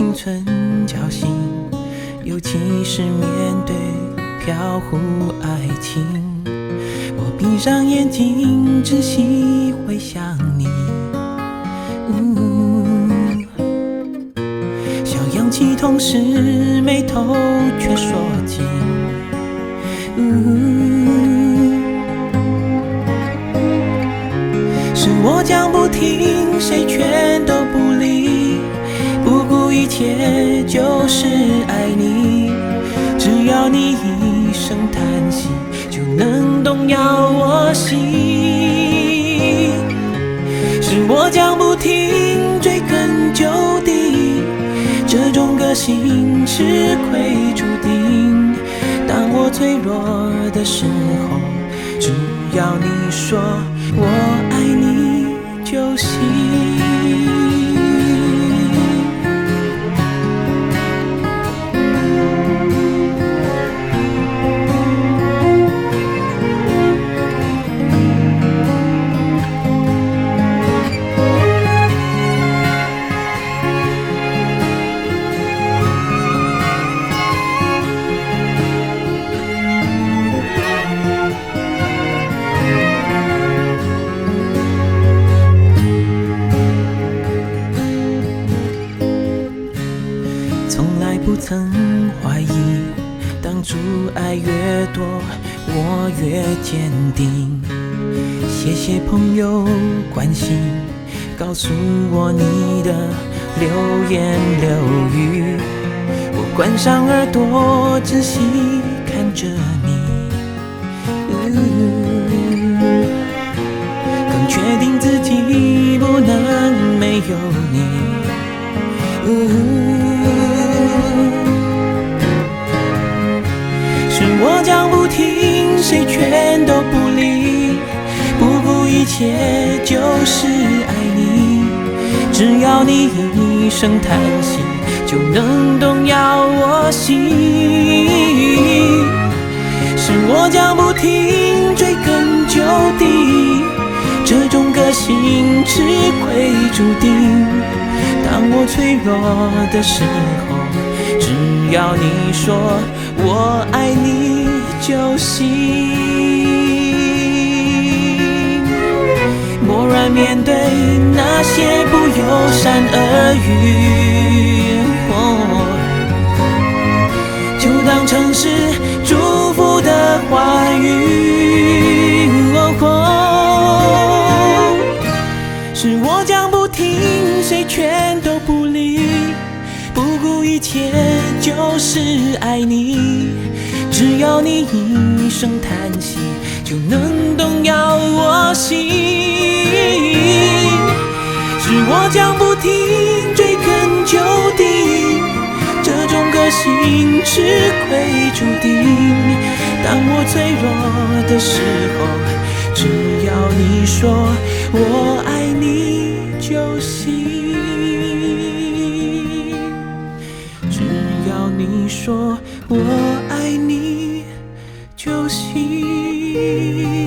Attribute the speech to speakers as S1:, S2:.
S1: 心存侥幸，尤其是面对飘忽爱情。我闭上眼睛，仔细回想你。想扬起，同时眉头却锁紧。是我讲不听，谁劝都不理。一切就是爱你。只要你一声叹息，就能动摇我心。是我讲不停，追根究底，这种个性吃亏注定。当我脆弱的时候，只要你说我爱你就行。不曾怀疑，当初爱越多，我越坚定。谢谢朋友关心，告诉我你的流言流语。我关上耳朵，仔细看着你，更确定自己不能没有你。谁全都不理，不顾一切就是爱你。只要你一声叹息，就能动摇我心。是我讲不停，追根究底，这种个性吃亏注定。当我脆弱的时候，只要你说我爱你就行。面对那些不友善耳语，就当成是祝福的话语。是我讲不听，谁全都不理，不顾一切就是爱你。只要你一声叹息，就能动摇我心。种个性吃亏注定。当我脆弱的时候，只要你说我爱你就行，只要你说我爱你就行。